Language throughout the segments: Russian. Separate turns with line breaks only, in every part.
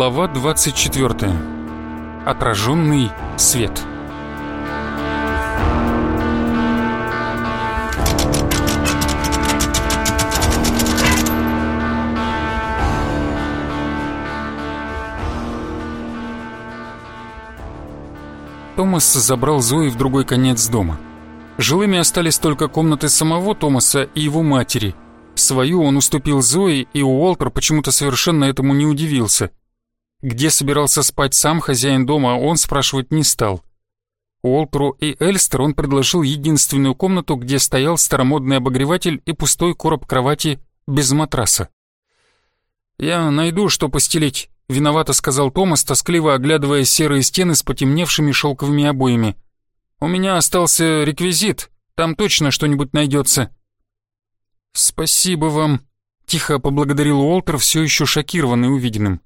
Глава 24. Отраженный свет. Томас забрал Зои в другой конец дома. Жилыми остались только комнаты самого Томаса и его матери. Свою он уступил Зои, и Уолтер почему-то совершенно этому не удивился. Где собирался спать сам хозяин дома, он спрашивать не стал. Уолтеру и Эльстер он предложил единственную комнату, где стоял старомодный обогреватель и пустой короб кровати без матраса. «Я найду, что постелить», — виновато сказал Томас, тоскливо оглядывая серые стены с потемневшими шелковыми обоями. «У меня остался реквизит, там точно что-нибудь найдется». «Спасибо вам», — тихо поблагодарил Уолтер, все еще шокированный увиденным.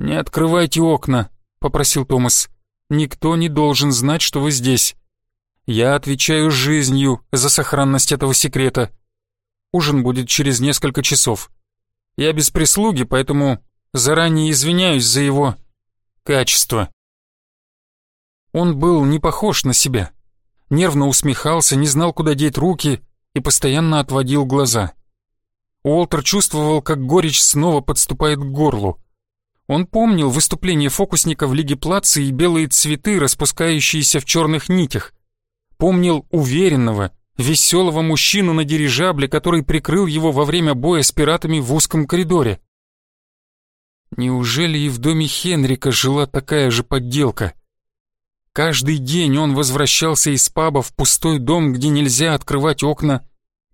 «Не открывайте окна», — попросил Томас. «Никто не должен знать, что вы здесь. Я отвечаю жизнью за сохранность этого секрета. Ужин будет через несколько часов. Я без прислуги, поэтому заранее извиняюсь за его качество». Он был не похож на себя. Нервно усмехался, не знал, куда деть руки, и постоянно отводил глаза. Уолтер чувствовал, как горечь снова подступает к горлу. Он помнил выступление фокусника в Лиге Плаца и белые цветы, распускающиеся в черных нитях. Помнил уверенного, веселого мужчину на дирижабле, который прикрыл его во время боя с пиратами в узком коридоре. Неужели и в доме Хенрика жила такая же подделка? Каждый день он возвращался из паба в пустой дом, где нельзя открывать окна,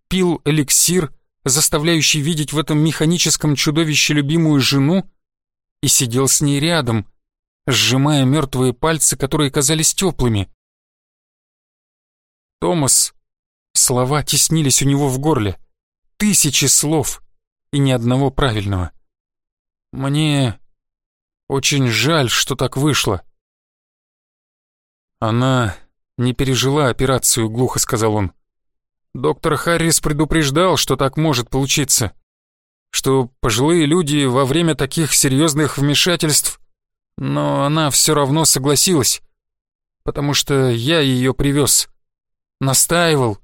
пил эликсир, заставляющий видеть в этом механическом чудовище любимую жену, и сидел с ней рядом, сжимая мертвые пальцы, которые казались теплыми. «Томас!» Слова теснились у него в горле. Тысячи слов и ни одного правильного. «Мне очень жаль, что так вышло». «Она не пережила операцию», — глухо сказал он. «Доктор Харрис предупреждал, что так может получиться, что пожилые люди во время таких серьезных вмешательств, но она все равно согласилась, потому что я ее привез, настаивал.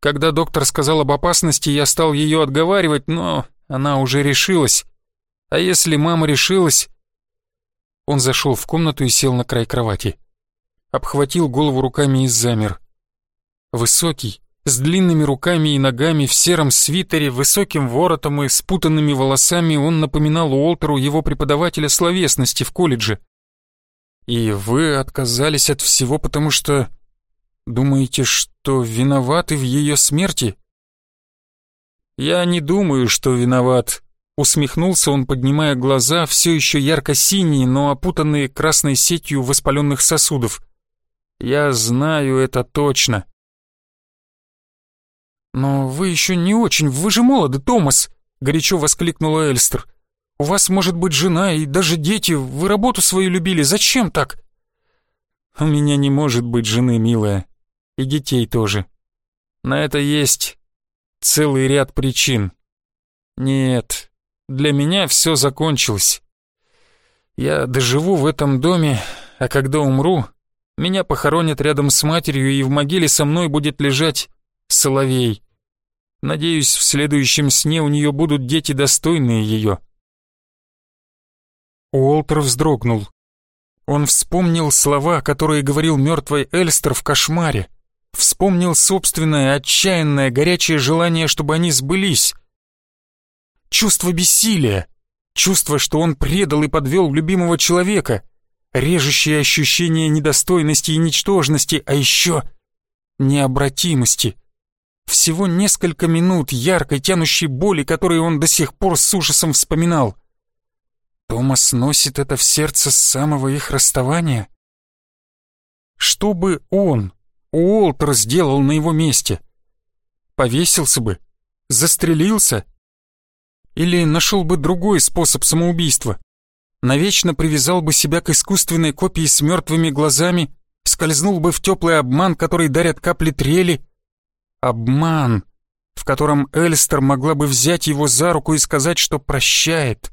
Когда доктор сказал об опасности, я стал ее отговаривать, но она уже решилась. А если мама решилась...» Он зашел в комнату и сел на край кровати обхватил голову руками и замер. Высокий, с длинными руками и ногами, в сером свитере, высоким воротом и спутанными волосами он напоминал Уолтеру его преподавателя словесности в колледже. «И вы отказались от всего, потому что... думаете, что виноваты в ее смерти?» «Я не думаю, что виноват», — усмехнулся он, поднимая глаза, все еще ярко-синие, но опутанные красной сетью воспаленных сосудов. Я знаю это точно. «Но вы еще не очень, вы же молоды, Томас!» — горячо воскликнула Эльстер. «У вас может быть жена и даже дети, вы работу свою любили, зачем так?» «У меня не может быть жены, милая, и детей тоже. На это есть целый ряд причин. Нет, для меня все закончилось. Я доживу в этом доме, а когда умру, меня похоронят рядом с матерью, и в могиле со мной будет лежать Соловей. Надеюсь, в следующем сне у нее будут дети, достойные ее». Уолтер вздрогнул. Он вспомнил слова, которые говорил мертвый Эльстер в кошмаре. Вспомнил собственное отчаянное горячее желание, чтобы они сбылись. Чувство бессилия, чувство, что он предал и подвел любимого человека — режущее ощущение недостойности и ничтожности, а еще необратимости. Всего несколько минут яркой тянущей боли, которые он до сих пор с ужасом вспоминал. Томас носит это в сердце с самого их расставания. Что бы он, Уолтер, сделал на его месте? Повесился бы? Застрелился? Или нашел бы другой способ самоубийства? навечно привязал бы себя к искусственной копии с мертвыми глазами, скользнул бы в теплый обман, который дарят капли трели. Обман, в котором Эльстер могла бы взять его за руку и сказать, что прощает.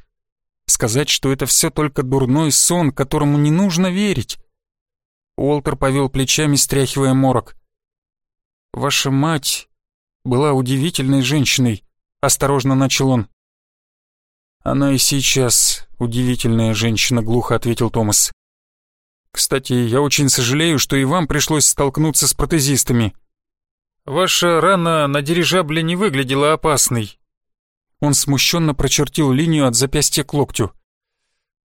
сказать, что это все только дурной сон, которому не нужно верить. Уолтер повел плечами, стряхивая морок. «Ваша мать была удивительной женщиной», — осторожно начал он. «Она и сейчас удивительная женщина», — глухо ответил Томас. «Кстати, я очень сожалею, что и вам пришлось столкнуться с протезистами. Ваша рана на дирижабле не выглядела опасной». Он смущенно прочертил линию от запястья к локтю.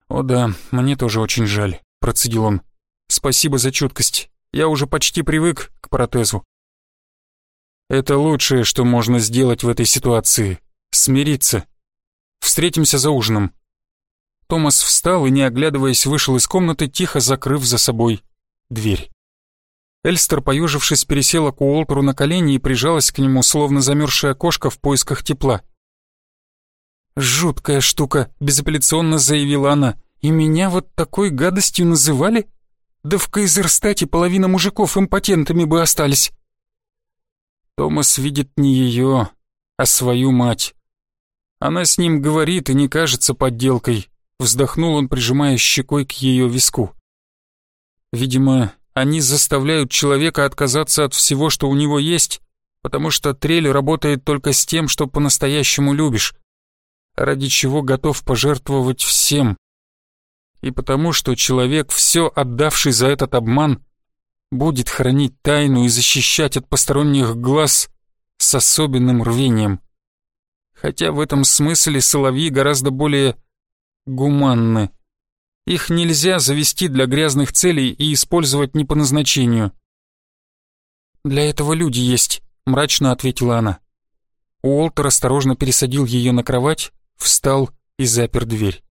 «О да, мне тоже очень жаль», — процедил он. «Спасибо за чуткость. Я уже почти привык к протезу». «Это лучшее, что можно сделать в этой ситуации. Смириться», Встретимся за ужином». Томас встал и, не оглядываясь, вышел из комнаты, тихо закрыв за собой дверь. Эльстер, поежившись, пересела к Уолтеру на колени и прижалась к нему, словно замерзшая кошка в поисках тепла. «Жуткая штука», — безапелляционно заявила она. «И меня вот такой гадостью называли? Да в Кайзерстате половина мужиков импотентами бы остались». Томас видит не ее, а свою мать. Она с ним говорит и не кажется подделкой. Вздохнул он, прижимая щекой к ее виску. Видимо, они заставляют человека отказаться от всего, что у него есть, потому что трель работает только с тем, что по-настоящему любишь, ради чего готов пожертвовать всем. И потому что человек, все отдавший за этот обман, будет хранить тайну и защищать от посторонних глаз с особенным рвением хотя в этом смысле соловьи гораздо более гуманны. Их нельзя завести для грязных целей и использовать не по назначению. «Для этого люди есть», — мрачно ответила она. Уолтер осторожно пересадил ее на кровать, встал и запер дверь.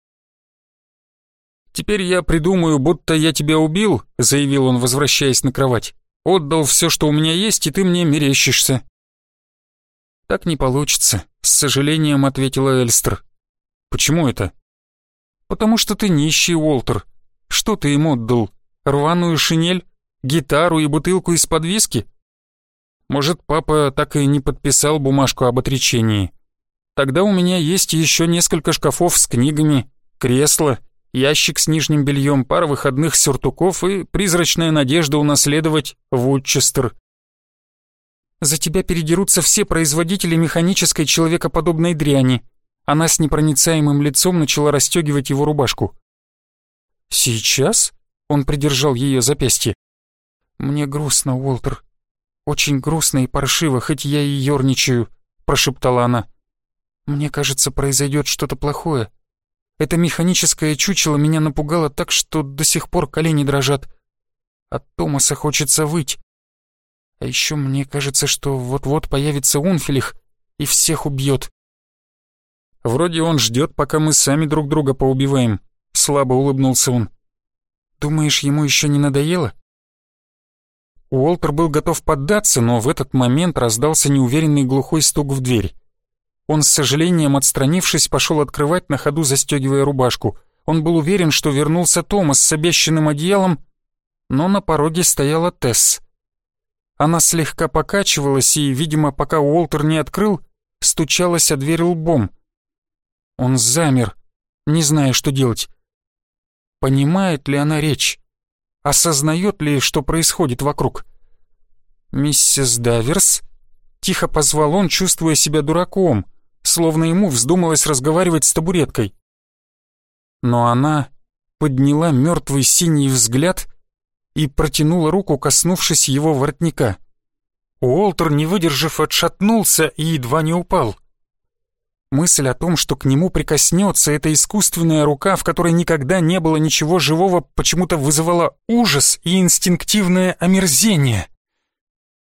«Теперь я придумаю, будто я тебя убил», — заявил он, возвращаясь на кровать. «Отдал все, что у меня есть, и ты мне мерещишься». «Так не получится», — с сожалением ответила Эльстер. «Почему это?» «Потому что ты нищий, Уолтер. Что ты им отдал? Рваную шинель? Гитару и бутылку из-под виски?» «Может, папа так и не подписал бумажку об отречении. Тогда у меня есть еще несколько шкафов с книгами, кресло, ящик с нижним бельем, пара выходных сюртуков и призрачная надежда унаследовать Вудчестер. За тебя передерутся все производители механической человекоподобной дряни. Она с непроницаемым лицом начала расстегивать его рубашку. «Сейчас?» — он придержал ее запястье. «Мне грустно, Уолтер. Очень грустно и паршиво, хоть я и ерничаю», — прошептала она. «Мне кажется, произойдет что-то плохое. Это механическое чучело меня напугало так, что до сих пор колени дрожат. От Томаса хочется выть. А еще мне кажется, что вот-вот появится Унфилих и всех убьет. Вроде он ждет, пока мы сами друг друга поубиваем. Слабо улыбнулся он. Думаешь, ему еще не надоело? Уолтер был готов поддаться, но в этот момент раздался неуверенный глухой стук в дверь. Он с сожалением, отстранившись, пошел открывать на ходу, застегивая рубашку. Он был уверен, что вернулся Томас с обещанным одеялом, но на пороге стояла Тесс. Она слегка покачивалась и, видимо, пока Уолтер не открыл, стучалась о дверь лбом. Он замер, не зная, что делать. Понимает ли она речь? Осознает ли, что происходит вокруг? «Миссис Даверс?» Тихо позвал он, чувствуя себя дураком, словно ему вздумалось разговаривать с табуреткой. Но она подняла мертвый синий взгляд и протянула руку, коснувшись его воротника. Уолтер, не выдержав, отшатнулся и едва не упал. Мысль о том, что к нему прикоснется эта искусственная рука, в которой никогда не было ничего живого, почему-то вызывала ужас и инстинктивное омерзение.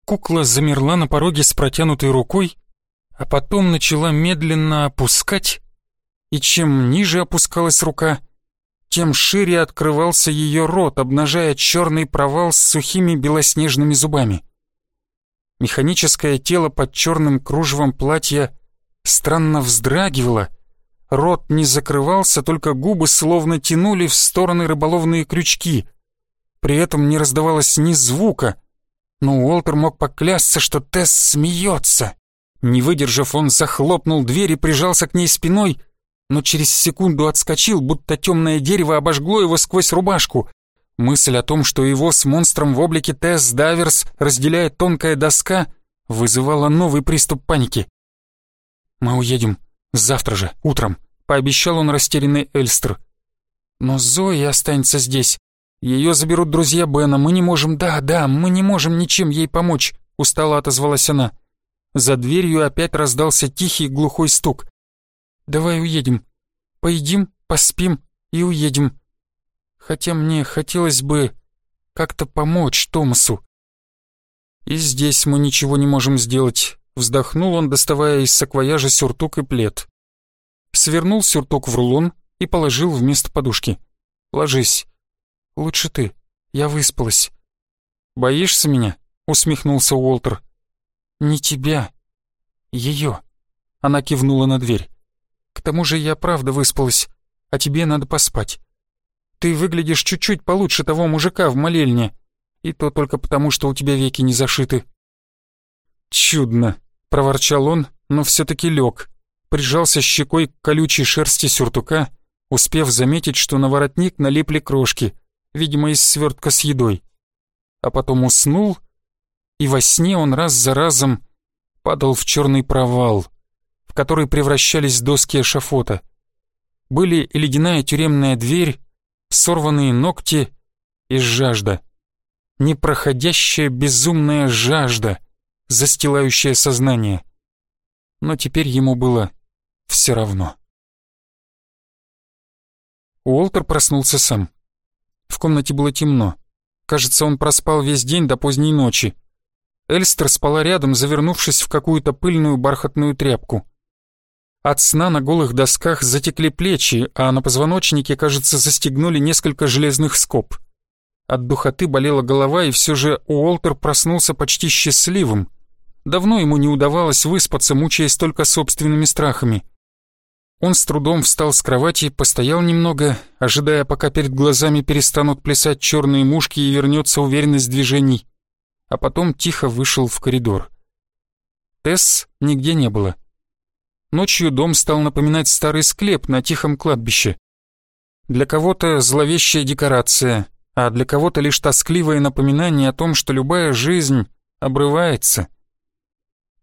Кукла замерла на пороге с протянутой рукой, а потом начала медленно опускать, и чем ниже опускалась рука, тем шире открывался ее рот, обнажая черный провал с сухими белоснежными зубами. Механическое тело под черным кружевом платья странно вздрагивало, рот не закрывался, только губы словно тянули в стороны рыболовные крючки. При этом не раздавалось ни звука, но Уолтер мог поклясться, что Тесс смеется. Не выдержав, он захлопнул дверь и прижался к ней спиной — но через секунду отскочил, будто темное дерево обожгло его сквозь рубашку. Мысль о том, что его с монстром в облике Тесс Даверс разделяет тонкая доска, вызывала новый приступ паники. «Мы уедем завтра же, утром», — пообещал он растерянный Эльстер. «Но Зои останется здесь. Ее заберут друзья Бена. Мы не можем... Да, да, мы не можем ничем ей помочь», — устало отозвалась она. За дверью опять раздался тихий глухой стук. «Давай уедем. Поедим, поспим и уедем. Хотя мне хотелось бы как-то помочь Томасу». «И здесь мы ничего не можем сделать», — вздохнул он, доставая из саквояжа сюртук и плед. Свернул сюртук в рулон и положил вместо подушки. «Ложись. Лучше ты. Я выспалась». «Боишься меня?» — усмехнулся Уолтер. «Не тебя. Ее». Она кивнула на дверь. «К тому же я правда выспалась, а тебе надо поспать. Ты выглядишь чуть-чуть получше того мужика в молельне, и то только потому, что у тебя веки не зашиты». «Чудно», — проворчал он, но все-таки лег, прижался щекой к колючей шерсти сюртука, успев заметить, что на воротник налипли крошки, видимо, из свертка с едой. А потом уснул, и во сне он раз за разом падал в черный провал, в который превращались доски эшафота. Были и ледяная тюремная дверь, сорванные ногти и жажда. Непроходящая безумная жажда, застилающая сознание. Но теперь ему было все равно. Уолтер проснулся сам. В комнате было темно. Кажется, он проспал весь день до поздней ночи. Эльстер спала рядом, завернувшись в какую-то пыльную бархатную тряпку. От сна на голых досках затекли плечи, а на позвоночнике, кажется, застегнули несколько железных скоб. От духоты болела голова, и все же Уолтер проснулся почти счастливым. Давно ему не удавалось выспаться, мучаясь только собственными страхами. Он с трудом встал с кровати, постоял немного, ожидая, пока перед глазами перестанут плясать черные мушки и вернется уверенность движений, а потом тихо вышел в коридор. Тесс нигде не было. Ночью дом стал напоминать старый склеп на тихом кладбище. Для кого-то зловещая декорация, а для кого-то лишь тоскливое напоминание о том, что любая жизнь обрывается.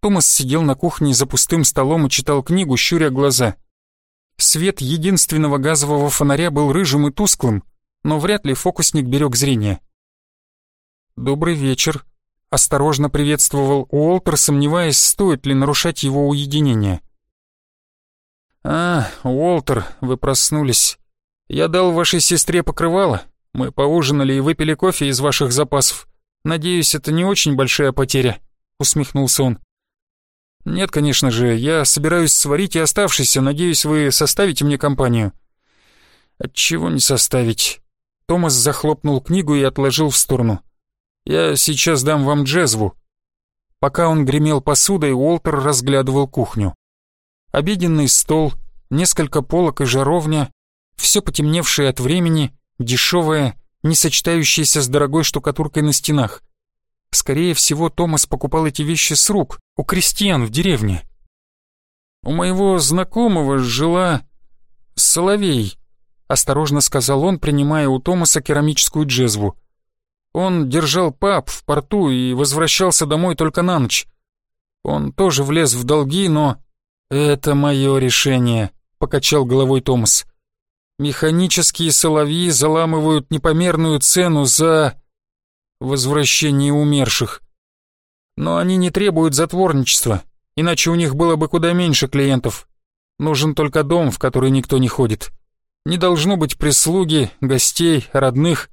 Томас сидел на кухне за пустым столом и читал книгу, щуря глаза — Свет единственного газового фонаря был рыжим и тусклым, но вряд ли фокусник берег зрение. «Добрый вечер», — осторожно приветствовал Уолтер, сомневаясь, стоит ли нарушать его уединение. «А, Уолтер, вы проснулись. Я дал вашей сестре покрывало. Мы поужинали и выпили кофе из ваших запасов. Надеюсь, это не очень большая потеря», — усмехнулся он. «Нет, конечно же, я собираюсь сварить и оставшийся, надеюсь, вы составите мне компанию». «Отчего не составить?» Томас захлопнул книгу и отложил в сторону. «Я сейчас дам вам джезву». Пока он гремел посудой, Уолтер разглядывал кухню. Обеденный стол, несколько полок и жаровня, все потемневшее от времени, дешевое, не сочетающееся с дорогой штукатуркой на стенах. Скорее всего, Томас покупал эти вещи с рук, у крестьян в деревне. «У моего знакомого жила Соловей», — осторожно сказал он, принимая у Томаса керамическую джезву. Он держал пап в порту и возвращался домой только на ночь. Он тоже влез в долги, но... «Это мое решение», — покачал головой Томас. «Механические соловьи заламывают непомерную цену за...» возвращение умерших. Но они не требуют затворничества, иначе у них было бы куда меньше клиентов. Нужен только дом, в который никто не ходит. Не должно быть прислуги, гостей, родных.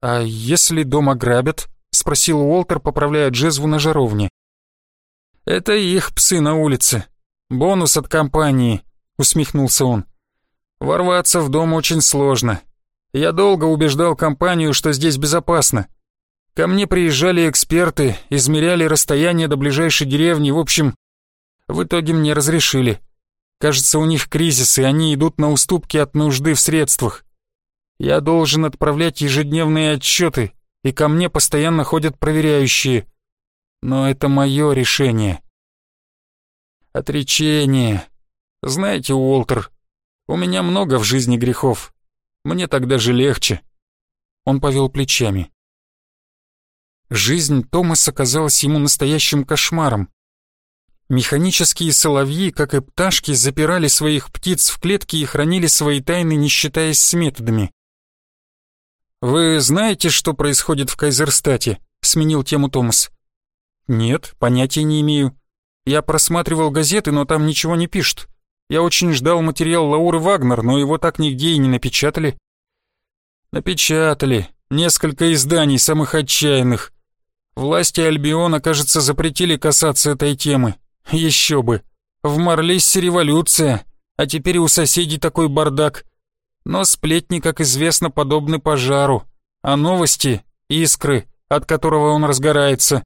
«А если дом ограбят?» — спросил Уолтер, поправляя джезву на жаровне. «Это их псы на улице. Бонус от компании», — усмехнулся он. «Ворваться в дом очень сложно. Я долго убеждал компанию, что здесь безопасно. Ко мне приезжали эксперты, измеряли расстояние до ближайшей деревни, в общем, в итоге мне разрешили. Кажется, у них кризис, и они идут на уступки от нужды в средствах. Я должен отправлять ежедневные отчеты, и ко мне постоянно ходят проверяющие. Но это мое решение. Отречение. Знаете, Уолтер, У меня много в жизни грехов. Мне тогда же легче». Он повел плечами. Жизнь Томаса казалась ему настоящим кошмаром. Механические соловьи, как и пташки, запирали своих птиц в клетки и хранили свои тайны, не считаясь с методами. «Вы знаете, что происходит в Кайзерстате?» — сменил тему Томас. «Нет, понятия не имею. Я просматривал газеты, но там ничего не пишут. Я очень ждал материал Лауры Вагнер, но его так нигде и не напечатали». «Напечатали. Несколько изданий самых отчаянных. Власти Альбиона, кажется, запретили касаться этой темы. Еще бы. В Марлиссе революция, а теперь у соседей такой бардак. Но сплетни, как известно, подобны пожару, а новости — искры, от которого он разгорается.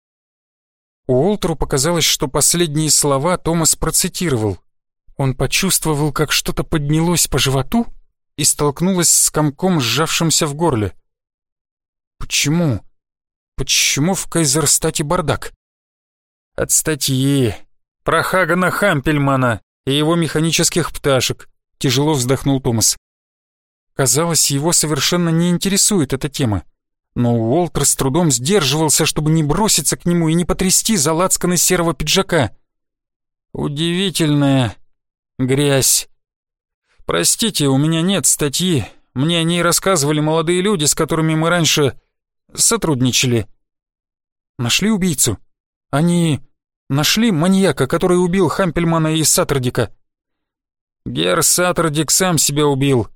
Уолтеру показалось, что последние слова Томас процитировал. Он почувствовал, как что-то поднялось по животу и столкнулось с комком, сжавшимся в горле. Почему? Почему в Кайзерстате бардак? От статьи. Про Хагана Хампельмана и его механических пташек. Тяжело вздохнул Томас. Казалось, его совершенно не интересует эта тема. Но Уолтер с трудом сдерживался, чтобы не броситься к нему и не потрясти за лацканы серого пиджака. Удивительная грязь. Простите, у меня нет статьи. Мне о ней рассказывали молодые люди, с которыми мы раньше сотрудничали. Нашли убийцу? Они нашли маньяка, который убил Хампельмана и Саттердика? Гер Саттердик сам себя убил.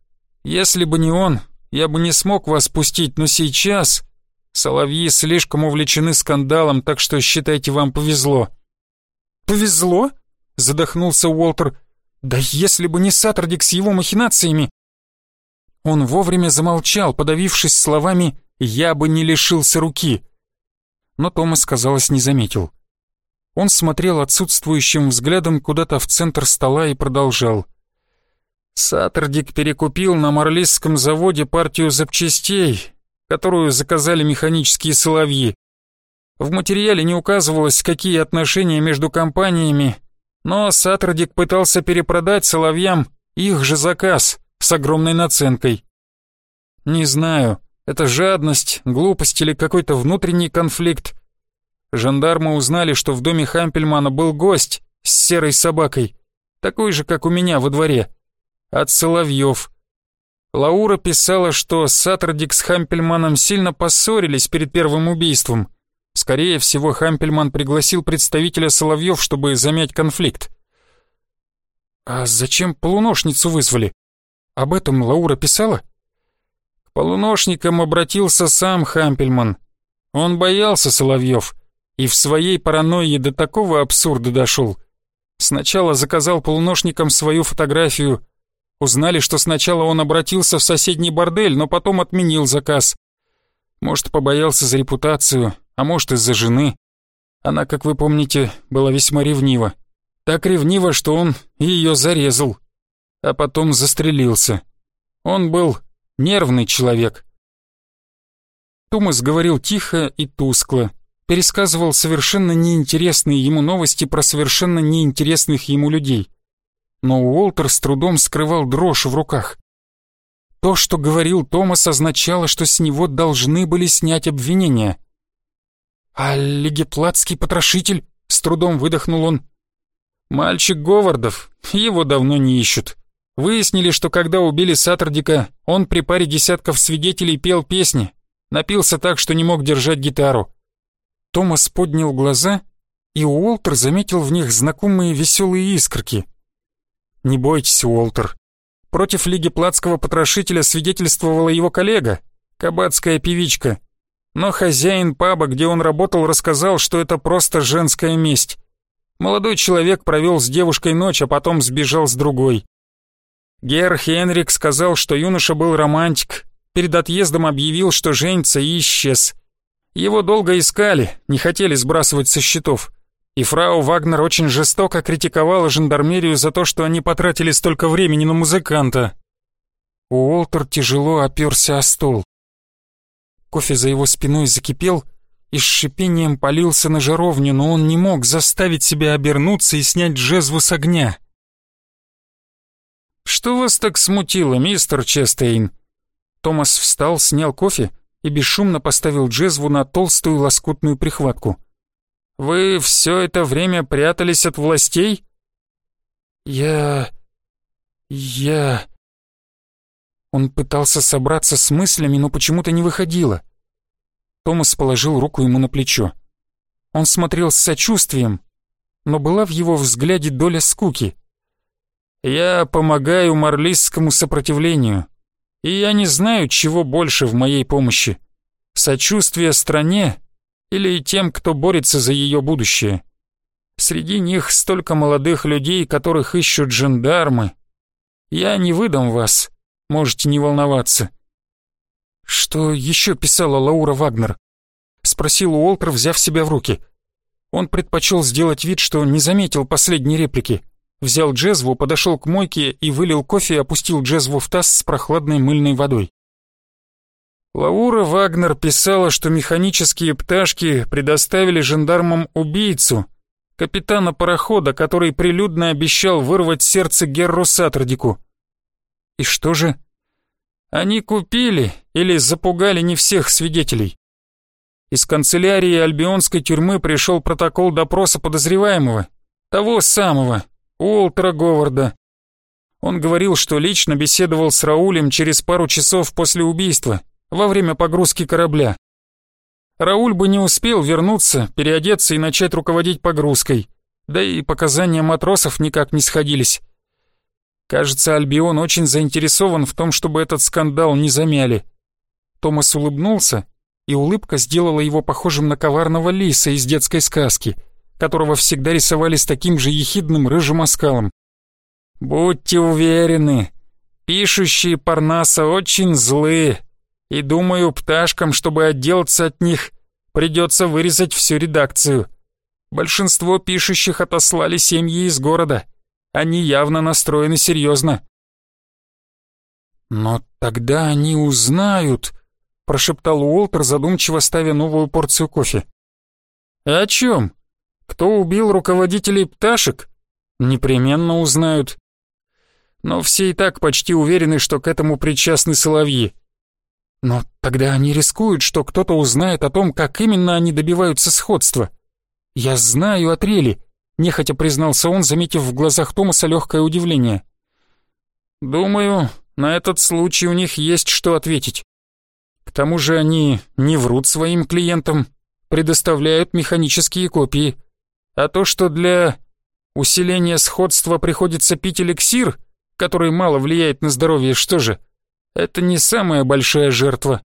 Если бы не он, я бы не смог вас пустить, но сейчас... Соловьи слишком увлечены скандалом, так что считайте, вам повезло». «Повезло?» — задохнулся Уолтер. «Да если бы не Саттердик с его махинациями...» Он вовремя замолчал, подавившись словами я бы не лишился руки. Но Томас, казалось, не заметил. Он смотрел отсутствующим взглядом куда-то в центр стола и продолжал. Саттердик перекупил на Марлисском заводе партию запчастей, которую заказали механические соловьи. В материале не указывалось, какие отношения между компаниями, но Саттердик пытался перепродать соловьям их же заказ с огромной наценкой. Не знаю, это жадность, глупость или какой-то внутренний конфликт. Жандармы узнали, что в доме Хампельмана был гость с серой собакой, такой же, как у меня во дворе, от Соловьев. Лаура писала, что Саттердик с Хампельманом сильно поссорились перед первым убийством. Скорее всего, Хампельман пригласил представителя Соловьев, чтобы замять конфликт. «А зачем полуношницу вызвали? Об этом Лаура писала?» Полуношникам обратился сам Хампельман. Он боялся Соловьев и в своей паранойи до такого абсурда дошел. Сначала заказал полуношникам свою фотографию. Узнали, что сначала он обратился в соседний бордель, но потом отменил заказ. Может, побоялся за репутацию, а может, из-за жены. Она, как вы помните, была весьма ревнива. Так ревнива, что он ее зарезал, а потом застрелился. Он был нервный человек. Томас говорил тихо и тускло, пересказывал совершенно неинтересные ему новости про совершенно неинтересных ему людей. Но Уолтер с трудом скрывал дрожь в руках. То, что говорил Томас, означало, что с него должны были снять обвинения. «А легеплатский потрошитель?» — с трудом выдохнул он. «Мальчик Говардов, его давно не ищут. Выяснили, что когда убили Саттердика, он при паре десятков свидетелей пел песни, напился так, что не мог держать гитару. Томас поднял глаза, и Уолтер заметил в них знакомые веселые искорки. «Не бойтесь, Уолтер. Против Лиги Платского потрошителя свидетельствовала его коллега, кабацкая певичка. Но хозяин паба, где он работал, рассказал, что это просто женская месть. Молодой человек провел с девушкой ночь, а потом сбежал с другой. Гер Хенрик сказал, что юноша был романтик. Перед отъездом объявил, что женится и исчез. Его долго искали, не хотели сбрасывать со счетов. И фрау Вагнер очень жестоко критиковала жандармерию за то, что они потратили столько времени на музыканта. Уолтер тяжело оперся о стол. Кофе за его спиной закипел и с шипением полился на жаровню, но он не мог заставить себя обернуться и снять джезву с огня. «Что вас так смутило, мистер Честейн?» Томас встал, снял кофе и бесшумно поставил джезву на толстую лоскутную прихватку. «Вы все это время прятались от властей?» «Я... я...» Он пытался собраться с мыслями, но почему-то не выходило. Томас положил руку ему на плечо. Он смотрел с сочувствием, но была в его взгляде доля скуки. «Я помогаю марлистскому сопротивлению, и я не знаю, чего больше в моей помощи. Сочувствие стране или тем, кто борется за ее будущее. Среди них столько молодых людей, которых ищут жандармы. Я не выдам вас, можете не волноваться». «Что еще писала Лаура Вагнер?» — спросил Уолтер, взяв себя в руки. Он предпочел сделать вид, что не заметил последней реплики. Взял джезву, подошел к мойке и вылил кофе и опустил джезву в таз с прохладной мыльной водой. Лаура Вагнер писала, что механические пташки предоставили жандармам убийцу, капитана парохода, который прилюдно обещал вырвать сердце Герру Сатрдику. И что же? Они купили или запугали не всех свидетелей. Из канцелярии Альбионской тюрьмы пришел протокол допроса подозреваемого, того самого, Уолтера Говарда. Он говорил, что лично беседовал с Раулем через пару часов после убийства, во время погрузки корабля. Рауль бы не успел вернуться, переодеться и начать руководить погрузкой, да и показания матросов никак не сходились. Кажется, Альбион очень заинтересован в том, чтобы этот скандал не замяли. Томас улыбнулся, и улыбка сделала его похожим на коварного лиса из детской сказки, которого всегда рисовали с таким же ехидным рыжим оскалом. «Будьте уверены, пишущие Парнаса очень злые, и думаю, пташкам, чтобы отделаться от них, придется вырезать всю редакцию. Большинство пишущих отослали семьи из города». Они явно настроены серьезно. «Но тогда они узнают», — прошептал Уолтер, задумчиво ставя новую порцию кофе. «О чем? Кто убил руководителей пташек? Непременно узнают. Но все и так почти уверены, что к этому причастны соловьи. Но тогда они рискуют, что кто-то узнает о том, как именно они добиваются сходства. Я знаю о Трели, нехотя признался он, заметив в глазах Томаса легкое удивление. «Думаю, на этот случай у них есть что ответить. К тому же они не врут своим клиентам, предоставляют механические копии. А то, что для усиления сходства приходится пить эликсир, который мало влияет на здоровье, что же, это не самая большая жертва».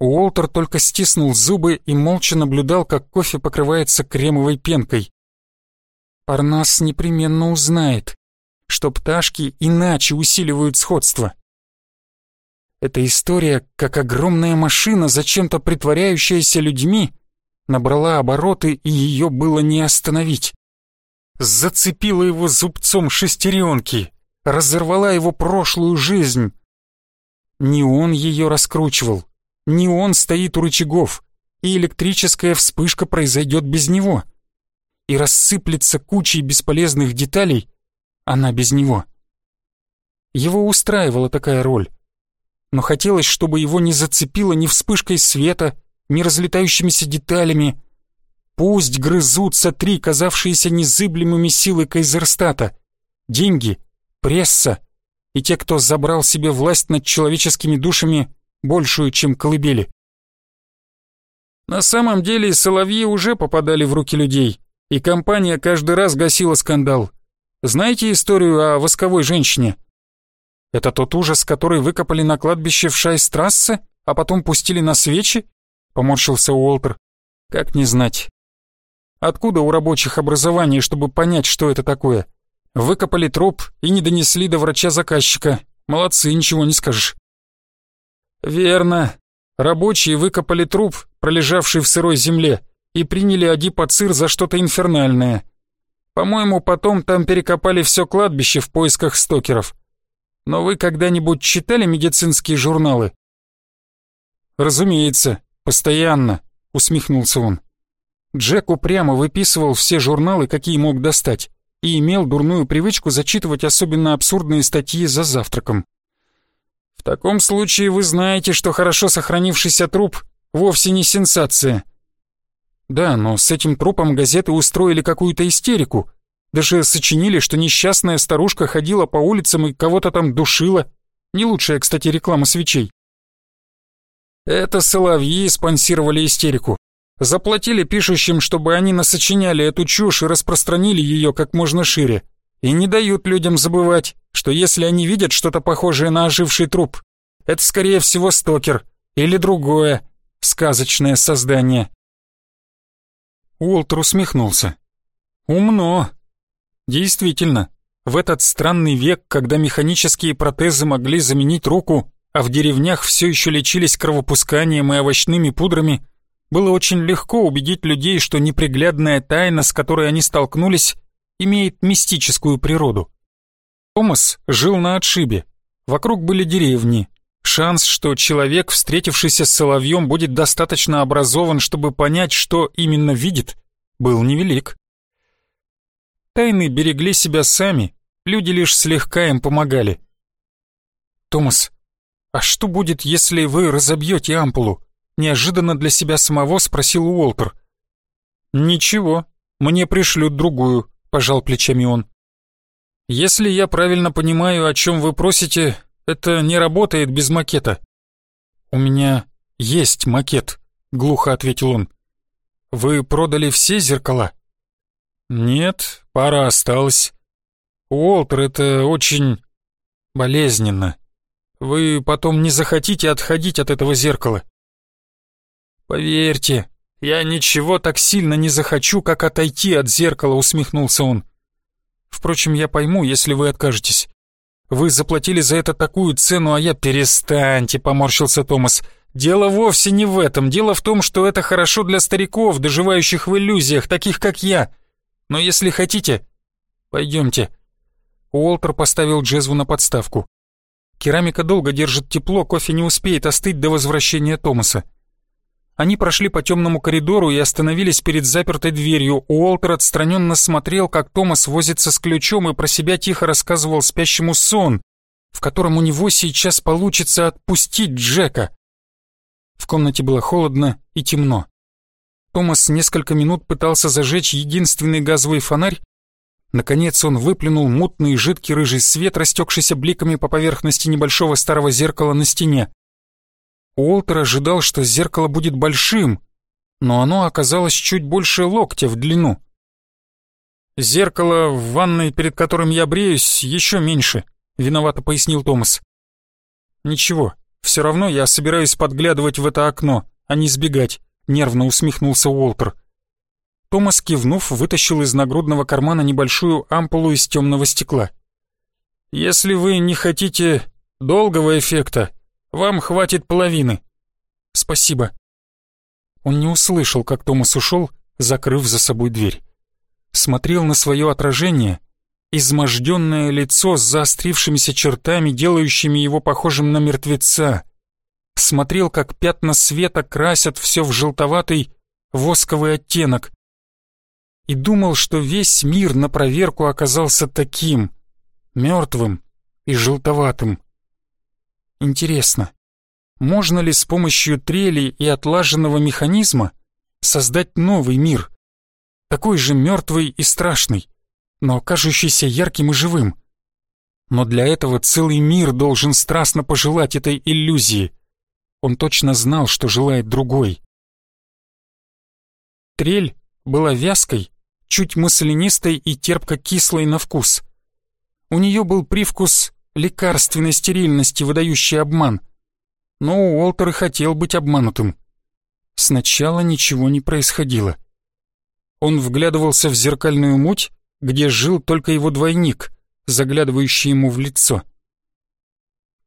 Уолтер только стиснул зубы и молча наблюдал, как кофе покрывается кремовой пенкой. Парнас непременно узнает, что пташки иначе усиливают сходство. Эта история, как огромная машина, зачем-то притворяющаяся людьми, набрала обороты, и ее было не остановить. Зацепила его зубцом шестеренки, разорвала его прошлую жизнь. Не он ее раскручивал, не он стоит у рычагов, и электрическая вспышка произойдет без него. И рассыплется кучей бесполезных деталей, она без него. Его устраивала такая роль. Но хотелось, чтобы его не зацепило ни вспышкой света, ни разлетающимися деталями. Пусть грызутся три казавшиеся незыблемыми силы Кайзерстата. Деньги, пресса и те, кто забрал себе власть над человеческими душами большую, чем колыбели. На самом деле соловьи уже попадали в руки людей, и компания каждый раз гасила скандал. Знаете историю о восковой женщине? Это тот ужас, который выкопали на кладбище в Шайстрассе, а потом пустили на свечи? Поморщился Уолтер. Как не знать. Откуда у рабочих образование, чтобы понять, что это такое? Выкопали труп и не донесли до врача-заказчика. Молодцы, ничего не скажешь. «Верно. Рабочие выкопали труп, пролежавший в сырой земле, и приняли адипоцир за что-то инфернальное. По-моему, потом там перекопали все кладбище в поисках стокеров. Но вы когда-нибудь читали медицинские журналы?» «Разумеется, постоянно», — усмехнулся он. Джек упрямо выписывал все журналы, какие мог достать, и имел дурную привычку зачитывать особенно абсурдные статьи за завтраком. В таком случае вы знаете, что хорошо сохранившийся труп вовсе не сенсация. Да, но с этим трупом газеты устроили какую-то истерику. Даже сочинили, что несчастная старушка ходила по улицам и кого-то там душила. Не лучшая, кстати, реклама свечей. Это соловьи спонсировали истерику. Заплатили пишущим, чтобы они насочиняли эту чушь и распространили ее как можно шире. И не дают людям забывать, что если они видят что-то похожее на оживший труп, это скорее всего стокер или другое сказочное создание. Уолтер усмехнулся. Умно. Действительно, в этот странный век, когда механические протезы могли заменить руку, а в деревнях все еще лечились кровопусканием и овощными пудрами, было очень легко убедить людей, что неприглядная тайна, с которой они столкнулись, имеет мистическую природу. Томас жил на отшибе. Вокруг были деревни. Шанс, что человек, встретившийся с соловьем, будет достаточно образован, чтобы понять, что именно видит, был невелик. Тайны берегли себя сами, люди лишь слегка им помогали. «Томас, а что будет, если вы разобьете ампулу?» Неожиданно для себя самого спросил Уолтер. «Ничего, мне пришлют другую», — пожал плечами он. «Если я правильно понимаю, о чем вы просите, это не работает без макета». «У меня есть макет», — глухо ответил он. «Вы продали все зеркала?» «Нет, пара осталась. Уолтер, это очень болезненно. Вы потом не захотите отходить от этого зеркала. «Поверьте, я ничего так сильно не захочу, как отойти от зеркала», — усмехнулся он. «Впрочем, я пойму, если вы откажетесь. Вы заплатили за это такую цену, а я перестаньте», — поморщился Томас. «Дело вовсе не в этом. Дело в том, что это хорошо для стариков, доживающих в иллюзиях, таких как я. Но если хотите, пойдемте». Уолтер поставил джезву на подставку. Керамика долго держит тепло, кофе не успеет остыть до возвращения Томаса. Они прошли по темному коридору и остановились перед запертой дверью. Уолтер отстраненно смотрел, как Томас возится с ключом и про себя тихо рассказывал спящему сон, в котором у него сейчас получится отпустить Джека. В комнате было холодно и темно. Томас несколько минут пытался зажечь единственный газовый фонарь. Наконец он выплюнул мутный жидкий рыжий свет, растекшийся бликами по поверхности небольшого старого зеркала на стене. Уолтер ожидал, что зеркало будет большим, но оно оказалось чуть больше локтя в длину. «Зеркало в ванной, перед которым я бреюсь, еще меньше», — виновато пояснил Томас. «Ничего, все равно я собираюсь подглядывать в это окно, а не сбегать», — нервно усмехнулся Уолтер. Томас, кивнув, вытащил из нагрудного кармана небольшую ампулу из темного стекла. «Если вы не хотите долгого эффекта, вам хватит половины. Спасибо. Он не услышал, как Томас ушел, закрыв за собой дверь. Смотрел на свое отражение, изможденное лицо с заострившимися чертами, делающими его похожим на мертвеца. Смотрел, как пятна света красят все в желтоватый восковый оттенок. И думал, что весь мир на проверку оказался таким, мертвым и желтоватым. Интересно, можно ли с помощью трели и отлаженного механизма создать новый мир, такой же мертвый и страшный, но кажущийся ярким и живым? Но для этого целый мир должен страстно пожелать этой иллюзии. Он точно знал, что желает другой. Трель была вязкой, чуть маслянистой и терпко-кислой на вкус. У нее был привкус лекарственной стерильности, выдающей обман. Но Уолтер и хотел быть обманутым. Сначала ничего не происходило. Он вглядывался в зеркальную муть, где жил только его двойник, заглядывающий ему в лицо.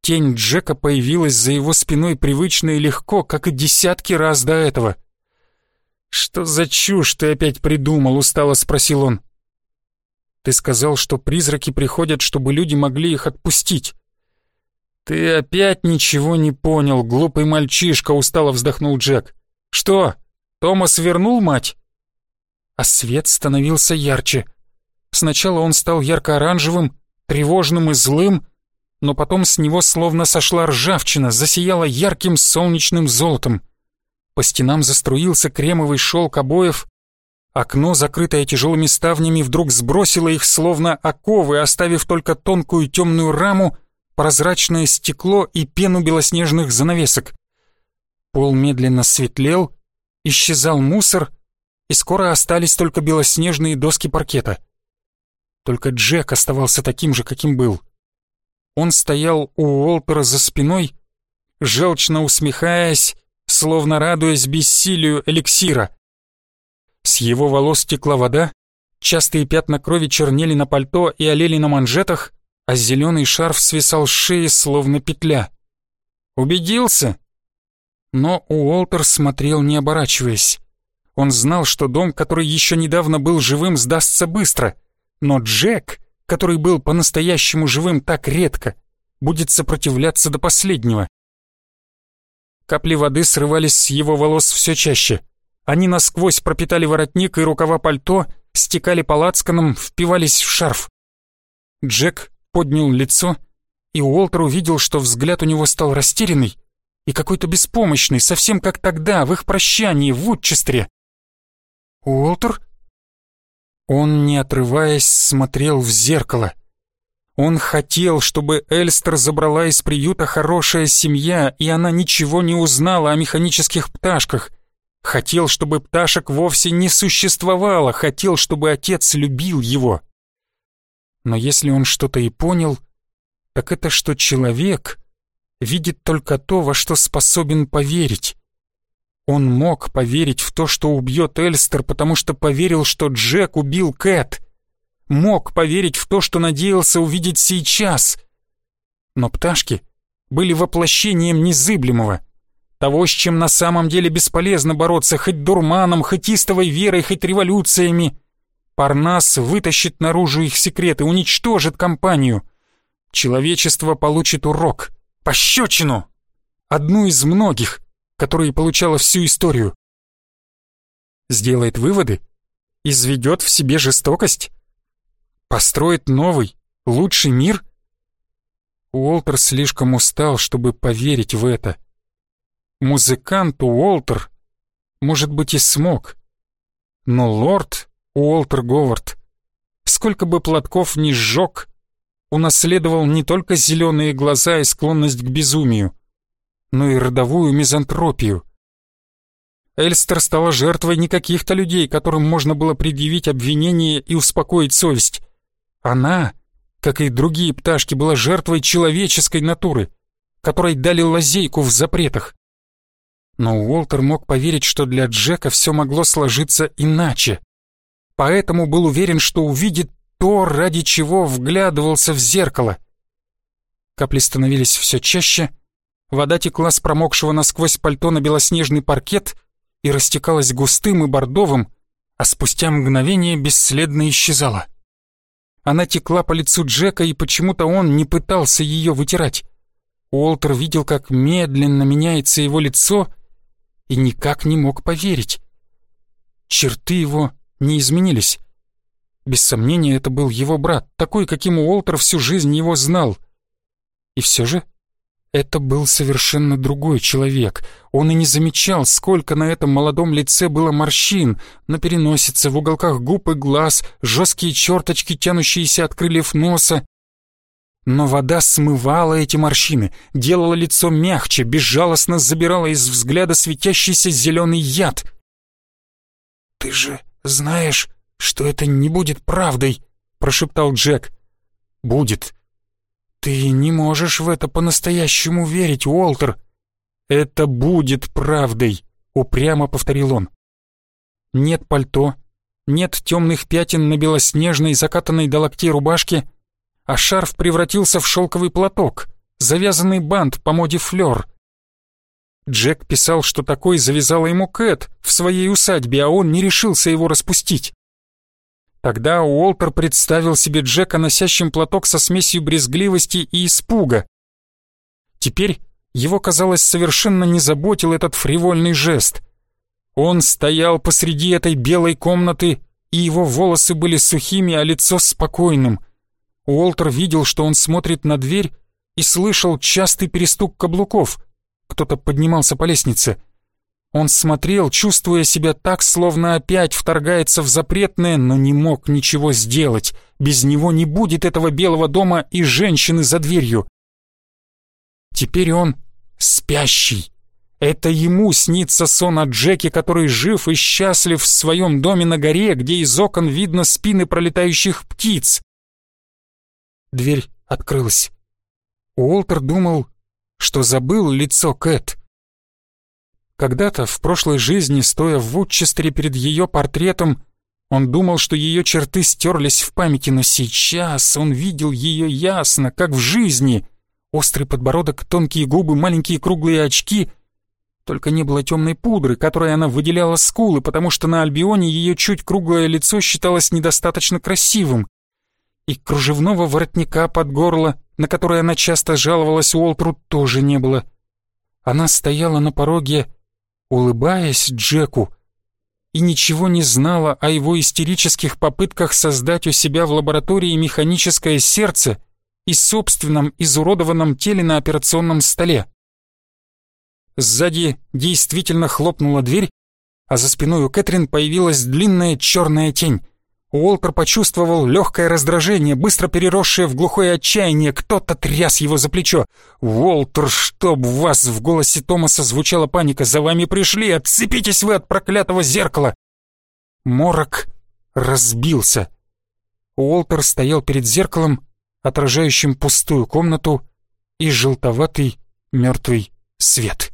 Тень Джека появилась за его спиной привычно и легко, как и десятки раз до этого. «Что за чушь ты опять придумал?» — устало спросил он. Ты сказал, что призраки приходят, чтобы люди могли их отпустить. Ты опять ничего не понял, глупый мальчишка, устало вздохнул Джек. Что? Томас вернул мать? А свет становился ярче. Сначала он стал ярко-оранжевым, тревожным и злым, но потом с него словно сошла ржавчина, засияла ярким солнечным золотом. По стенам заструился кремовый шелк обоев, окно, закрытое тяжелыми ставнями, вдруг сбросило их словно оковы, оставив только тонкую темную раму, прозрачное стекло и пену белоснежных занавесок. Пол медленно светлел, исчезал мусор, и скоро остались только белоснежные доски паркета. Только Джек оставался таким же, каким был. Он стоял у Уолтера за спиной, желчно усмехаясь, словно радуясь бессилию эликсира. С его волос текла вода, частые пятна крови чернели на пальто и олели на манжетах, а зеленый шарф свисал с шеи, словно петля. «Убедился?» Но Уолтер смотрел, не оборачиваясь. Он знал, что дом, который еще недавно был живым, сдастся быстро. Но Джек, который был по-настоящему живым так редко, будет сопротивляться до последнего. Капли воды срывались с его волос все чаще. Они насквозь пропитали воротник и рукава пальто, стекали по лацканам, впивались в шарф. Джек поднял лицо, и Уолтер увидел, что взгляд у него стал растерянный и какой-то беспомощный, совсем как тогда, в их прощании в Вудчестере. «Уолтер?» Он, не отрываясь, смотрел в зеркало. Он хотел, чтобы Эльстер забрала из приюта хорошая семья, и она ничего не узнала о механических пташках. Хотел, чтобы пташек вовсе не существовало, хотел, чтобы отец любил его. Но если он что-то и понял, так это что человек видит только то, во что способен поверить. Он мог поверить в то, что убьет Эльстер, потому что поверил, что Джек убил Кэт мог поверить в то, что надеялся увидеть сейчас. Но пташки были воплощением незыблемого, того, с чем на самом деле бесполезно бороться хоть дурманом, хоть истовой верой, хоть революциями. Парнас вытащит наружу их секреты, уничтожит компанию. Человечество получит урок, пощечину, одну из многих, которые получало всю историю. Сделает выводы, изведет в себе жестокость, Построить новый, лучший мир? Уолтер слишком устал, чтобы поверить в это. Музыкант Уолтер, может быть, и смог. Но лорд Уолтер Говард, сколько бы платков ни сжег, унаследовал не только зеленые глаза и склонность к безумию, но и родовую мизантропию. Эльстер стала жертвой не каких-то людей, которым можно было предъявить обвинение и успокоить совесть. Она, как и другие пташки, была жертвой человеческой натуры, которой дали лазейку в запретах. Но Уолтер мог поверить, что для Джека все могло сложиться иначе. Поэтому был уверен, что увидит то, ради чего вглядывался в зеркало. Капли становились все чаще, вода текла с промокшего насквозь пальто на белоснежный паркет и растекалась густым и бордовым, а спустя мгновение бесследно исчезала. Она текла по лицу Джека, и почему-то он не пытался ее вытирать. Уолтер видел, как медленно меняется его лицо, и никак не мог поверить. Черты его не изменились. Без сомнения, это был его брат, такой, каким Уолтер всю жизнь его знал. И все же это был совершенно другой человек. Он и не замечал, сколько на этом молодом лице было морщин, на переносице, в уголках губ и глаз, жесткие черточки, тянущиеся от крыльев носа. Но вода смывала эти морщины, делала лицо мягче, безжалостно забирала из взгляда светящийся зеленый яд. «Ты же знаешь, что это не будет правдой», — прошептал Джек. «Будет», «Ты не можешь в это по-настоящему верить, Уолтер!» «Это будет правдой!» — упрямо повторил он. Нет пальто, нет темных пятен на белоснежной, закатанной до локтей рубашке, а шарф превратился в шелковый платок, завязанный бант по моде флёр. Джек писал, что такой завязала ему Кэт в своей усадьбе, а он не решился его распустить. Тогда Уолтер представил себе Джека, носящим платок со смесью брезгливости и испуга. Теперь его, казалось, совершенно не заботил этот фривольный жест. Он стоял посреди этой белой комнаты и его волосы были сухими, а лицо спокойным. Уолтер видел, что он смотрит на дверь и слышал частый перестук каблуков. Кто-то поднимался по лестнице. Он смотрел, чувствуя себя так, словно опять вторгается в запретное, но не мог ничего сделать. Без него не будет этого белого дома и женщины за дверью. Теперь он спящий. Это ему снится сон о Джеке, который жив и счастлив в своем доме на горе, где из окон видно спины пролетающих птиц. Дверь открылась. Уолтер думал, что забыл лицо Кэт. Когда-то, в прошлой жизни, стоя в Вудчестере перед ее портретом, он думал, что ее черты стерлись в памяти, но сейчас он видел ее ясно, как в жизни. Острый подбородок, тонкие губы, маленькие круглые очки. Только не было темной пудры, которой она выделяла скулы, потому что на Альбионе ее чуть круглое лицо считалось недостаточно красивым. И кружевного воротника под горло, на который она часто жаловалась Уолтру, тоже не было. Она стояла на пороге, улыбаясь Джеку, и ничего не знала о его истерических попытках создать у себя в лаборатории механическое сердце — и собственном изуродованном теле на операционном столе. Сзади действительно хлопнула дверь, а за спиной у Кэтрин появилась длинная черная тень. Уолтер почувствовал легкое раздражение, быстро переросшее в глухое отчаяние. Кто-то тряс его за плечо. «Уолтер, чтоб вас!» — в голосе Томаса звучала паника. «За вами пришли! Отцепитесь вы от проклятого зеркала!» Морок разбился. Уолтер стоял перед зеркалом отражающим пустую комнату и желтоватый мертвый свет.